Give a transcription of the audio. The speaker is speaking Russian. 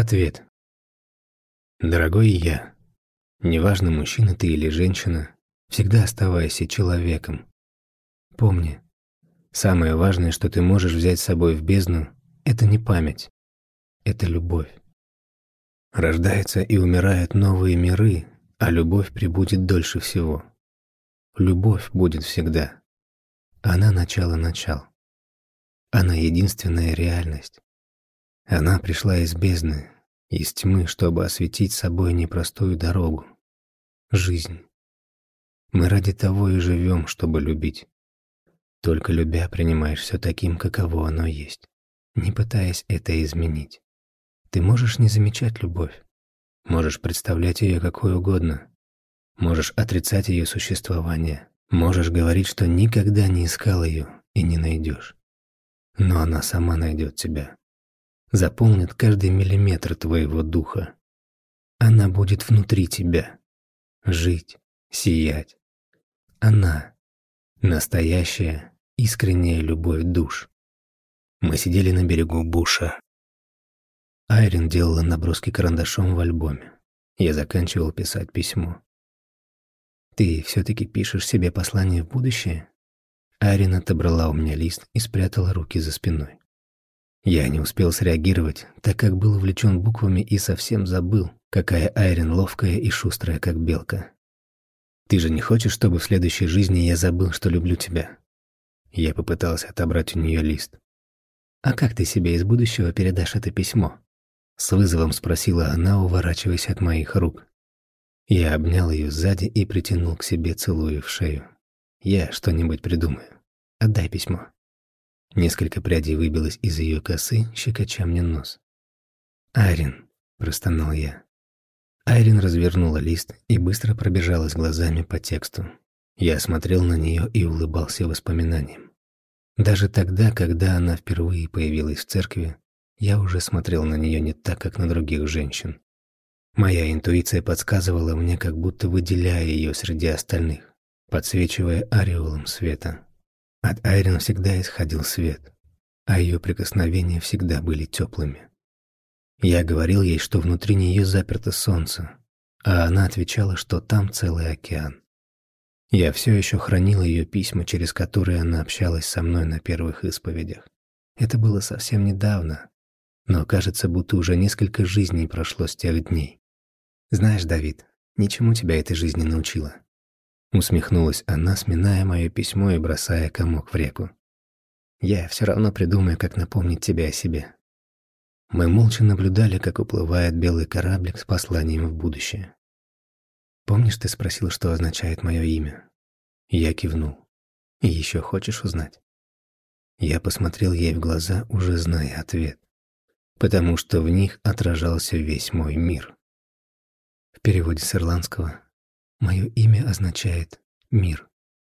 Ответ. Дорогой я, неважно, мужчина ты или женщина, всегда оставайся человеком. Помни, самое важное, что ты можешь взять с собой в бездну, это не память, это любовь. Рождаются и умирают новые миры, а любовь прибудет дольше всего. Любовь будет всегда. Она начало начал. Она единственная реальность. Она пришла из бездны, из тьмы, чтобы осветить собой непростую дорогу. Жизнь. Мы ради того и живем, чтобы любить. Только любя, принимаешь все таким, каково оно есть, не пытаясь это изменить. Ты можешь не замечать любовь, можешь представлять ее какой угодно, можешь отрицать ее существование, можешь говорить, что никогда не искал ее и не найдешь. Но она сама найдет тебя заполнит каждый миллиметр твоего духа. Она будет внутри тебя, жить, сиять. Она — настоящая, искренняя любовь душ. Мы сидели на берегу буша. Айрин делала наброски карандашом в альбоме. Я заканчивал писать письмо. «Ты все-таки пишешь себе послание в будущее?» Айрин отобрала у меня лист и спрятала руки за спиной. Я не успел среагировать, так как был увлечен буквами и совсем забыл, какая Айрин ловкая и шустрая, как белка. «Ты же не хочешь, чтобы в следующей жизни я забыл, что люблю тебя?» Я попытался отобрать у нее лист. «А как ты себе из будущего передашь это письмо?» С вызовом спросила она, уворачиваясь от моих рук. Я обнял ее сзади и притянул к себе, целуя в шею. «Я что-нибудь придумаю. Отдай письмо». Несколько прядей выбилось из ее косы, щекоча мне нос. «Айрин», — простонал я. Айрин развернула лист и быстро пробежалась глазами по тексту. Я смотрел на нее и улыбался воспоминаниям. Даже тогда, когда она впервые появилась в церкви, я уже смотрел на нее не так, как на других женщин. Моя интуиция подсказывала мне, как будто выделяя ее среди остальных, подсвечивая ореолом света. От Айрин всегда исходил свет, а ее прикосновения всегда были теплыми. Я говорил ей, что внутри нее заперто солнце, а она отвечала, что там целый океан. Я все еще хранил ее письма, через которые она общалась со мной на первых исповедях. Это было совсем недавно, но кажется, будто уже несколько жизней прошло с тех дней. Знаешь, Давид, ничему тебя жизнь не научила. Усмехнулась она, сминая мое письмо и бросая комок в реку. «Я все равно придумаю, как напомнить тебе о себе». Мы молча наблюдали, как уплывает белый кораблик с посланием в будущее. «Помнишь, ты спросил, что означает мое имя?» Я кивнул. «И еще хочешь узнать?» Я посмотрел ей в глаза, уже зная ответ, потому что в них отражался весь мой мир. В переводе с ирландского Мое имя означает «мир».